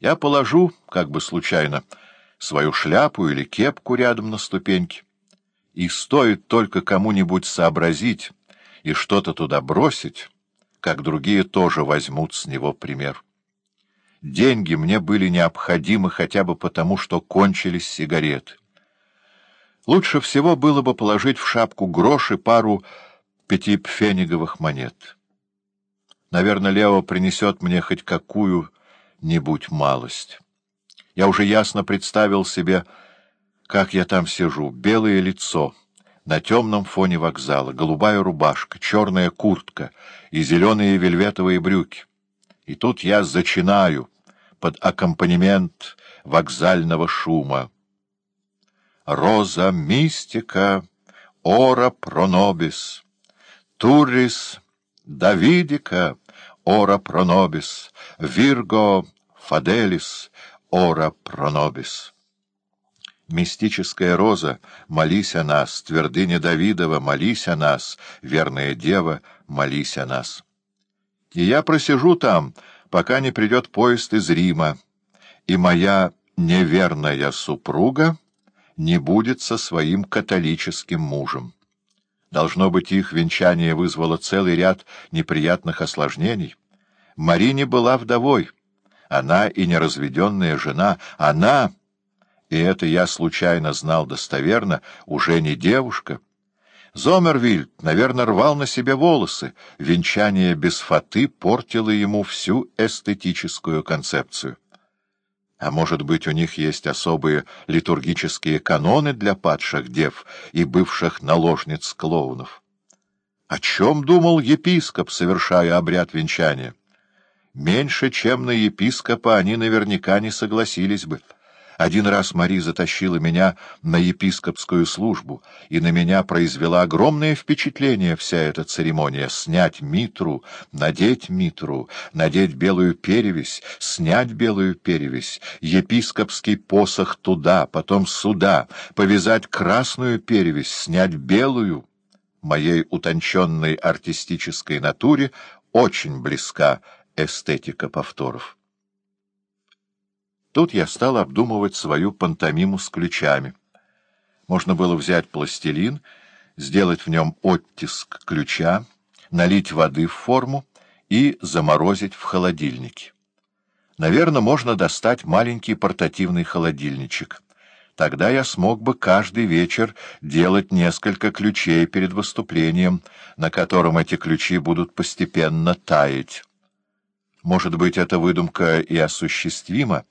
Я положу, как бы случайно, свою шляпу или кепку рядом на ступеньке. И стоит только кому-нибудь сообразить и что-то туда бросить, как другие тоже возьмут с него пример. Деньги мне были необходимы хотя бы потому, что кончились сигареты. Лучше всего было бы положить в шапку гроши пару пятипфениговых монет. Наверное, Лео принесет мне хоть какую-нибудь малость. Я уже ясно представил себе, как я там сижу, белое лицо — на темном фоне вокзала, голубая рубашка, черная куртка и зеленые вельветовые брюки. И тут я зачинаю под аккомпанемент вокзального шума. Роза мистика, ора пронобис, турис Давидика, ора пронобис, вирго фаделис, ора пронобис. Мистическая роза, молись о нас, твердыня Давидова, молись о нас, верная дева, молись о нас. И я просижу там, пока не придет поезд из Рима, и моя неверная супруга не будет со своим католическим мужем. Должно быть, их венчание вызвало целый ряд неприятных осложнений. Марине была вдовой. Она и неразведенная жена. Она и это я случайно знал достоверно, уже не девушка. Зомервильд, наверное, рвал на себе волосы, венчание без фаты портило ему всю эстетическую концепцию. А может быть, у них есть особые литургические каноны для падших дев и бывших наложниц клоунов? О чем думал епископ, совершая обряд венчания? Меньше, чем на епископа, они наверняка не согласились бы. Один раз Мари затащила меня на епископскую службу, и на меня произвела огромное впечатление вся эта церемония — снять митру, надеть митру, надеть белую перевесь, снять белую перевесь, епископский посох туда, потом сюда, повязать красную перевесь, снять белую. Моей утонченной артистической натуре очень близка эстетика повторов. Тут я стал обдумывать свою пантомиму с ключами. Можно было взять пластилин, сделать в нем оттиск ключа, налить воды в форму и заморозить в холодильнике. Наверное, можно достать маленький портативный холодильничек. Тогда я смог бы каждый вечер делать несколько ключей перед выступлением, на котором эти ключи будут постепенно таять. Может быть, эта выдумка и осуществима,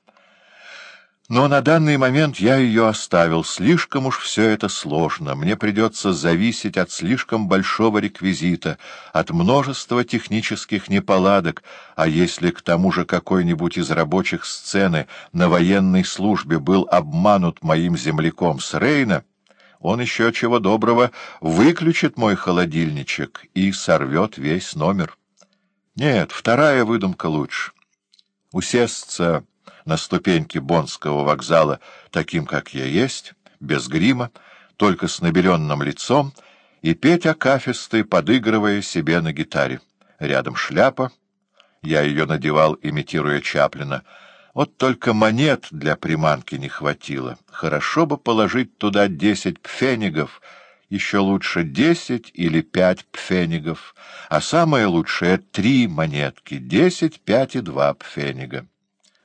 но на данный момент я ее оставил. Слишком уж все это сложно. Мне придется зависеть от слишком большого реквизита, от множества технических неполадок, а если к тому же какой-нибудь из рабочих сцены на военной службе был обманут моим земляком с Рейна, он еще чего доброго выключит мой холодильничек и сорвет весь номер. Нет, вторая выдумка лучше. Усесться на ступеньке Бонского вокзала таким, как я есть, без грима, только с набеленным лицом, и петь акафисты, подыгрывая себе на гитаре. Рядом шляпа, я ее надевал, имитируя Чаплина. Вот только монет для приманки не хватило. Хорошо бы положить туда десять пфенигов, еще лучше десять или пять пфенигов, а самое лучшее — три монетки — десять, пять и два пфенига.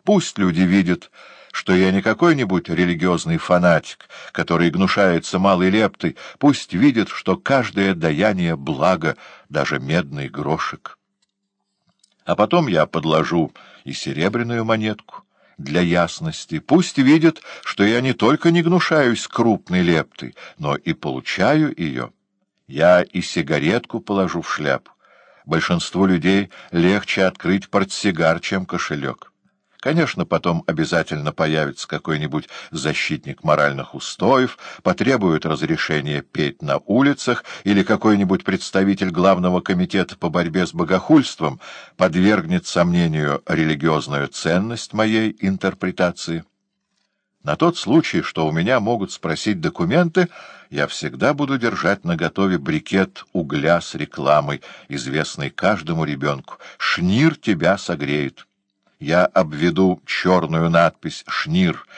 Пусть люди видят, что я не какой-нибудь религиозный фанатик, который гнушается малой лептой, пусть видят, что каждое даяние — благо, даже медный грошек. А потом я подложу и серебряную монетку для ясности. Пусть видят, что я не только не гнушаюсь крупной лептой, но и получаю ее. Я и сигаретку положу в шляпу. Большинству людей легче открыть портсигар, чем кошелек. Конечно, потом обязательно появится какой-нибудь защитник моральных устоев, потребует разрешения петь на улицах, или какой-нибудь представитель главного комитета по борьбе с богохульством подвергнет сомнению религиозную ценность моей интерпретации. На тот случай, что у меня могут спросить документы, я всегда буду держать наготове брикет угля с рекламой, известный каждому ребенку. «Шнир тебя согреет». Я обведу черную надпись «Шнир»